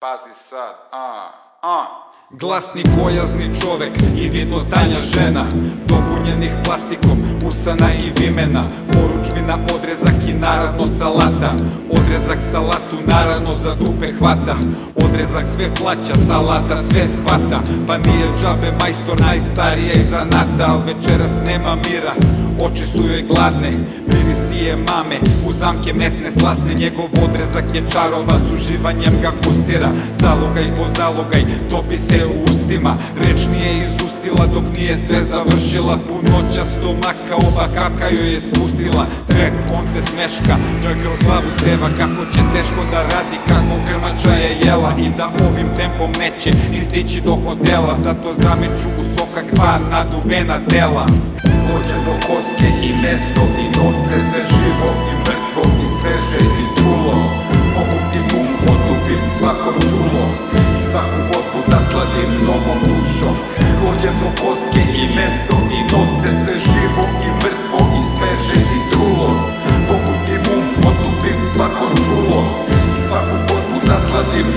Pazi sad, a, a. Glasni gojazni čovek i vidno tanja žena Dopunjenih plastikom usana i vimena. Poručbina odrezak i naravno salata. Odrezak salatu naravno za dupe hvata. Odrezak sve plaća, salata sve shvata. Pa nije džabe majstor najstarija iz zanata Al večeras nema mira, oči su joj gladne Mirisi je mame, u zamke mesne slasne Njegov odrezak je čarova, s uživanjem ga gustira Zalogaj po zalogaj, topi se u ustima. Reč nije izustila dok nije sve završila. Punoća stomaka, oba kapka joj je spustila. Trep, on se smeška, njoj kroz glavu seva. Kako će teško da radi, kako krmača je jela. I da ovim tempom neće istići do hotela. Zato zamiču u sokak dva naduvena dela Dođe do koske i meso i novce Sve živo i mrtvo i sveže i trulo. Pomutim um, otupim svako čulo. Svaku gospu zasladim novom dušom. Dođem do koske i meso i novce Sve živo i mrtvo i sveže i trulo. Pomutim um, otupim svako čulo. Svaku gospu zasladim.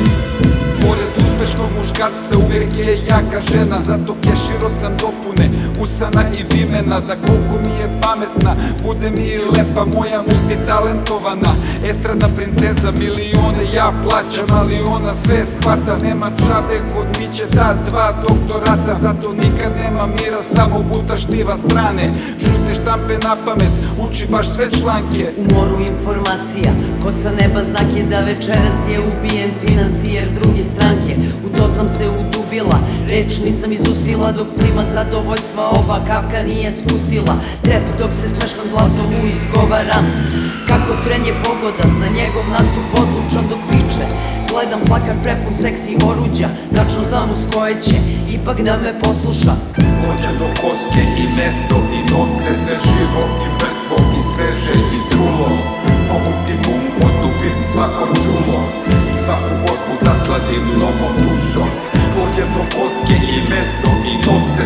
Pored uspešnog muškarca uvek je jaka žena Zato keširo sam dopune usana i vimena Da koliko mi je pametna, bude mi i lepa Moja multitalentovana, estradna princeza Milione ja plaćam, ali ona sve shvata Nema džabe kod Miće ta dva doktorata. Zato nikad nema mira, samo buta štiva strane. Žute štampe na pamet, uči baš sve članke. U moru informacija, ko sa neba znak je da večeras je ubijen financijer druge stranke. U to sam se udubila, reč nisam izustila Dok prima zadovoljstva oba kapka nije spustila. Trep dok se smeškan glasom mu izgovaram Kako tren je pogodan, za njegov nastup odlučan dok viče. Gledam plakat prepun seksi oruđa, tačno znam uz koje će. Ipak da me posluša. Dođem do koske i meso i novce Sve živo i mrtvo i sveže i trulo. Pomutim um, otupim svako čulo I svaku gospu zaskladim novom dušom. Dođem do koske i meso i novce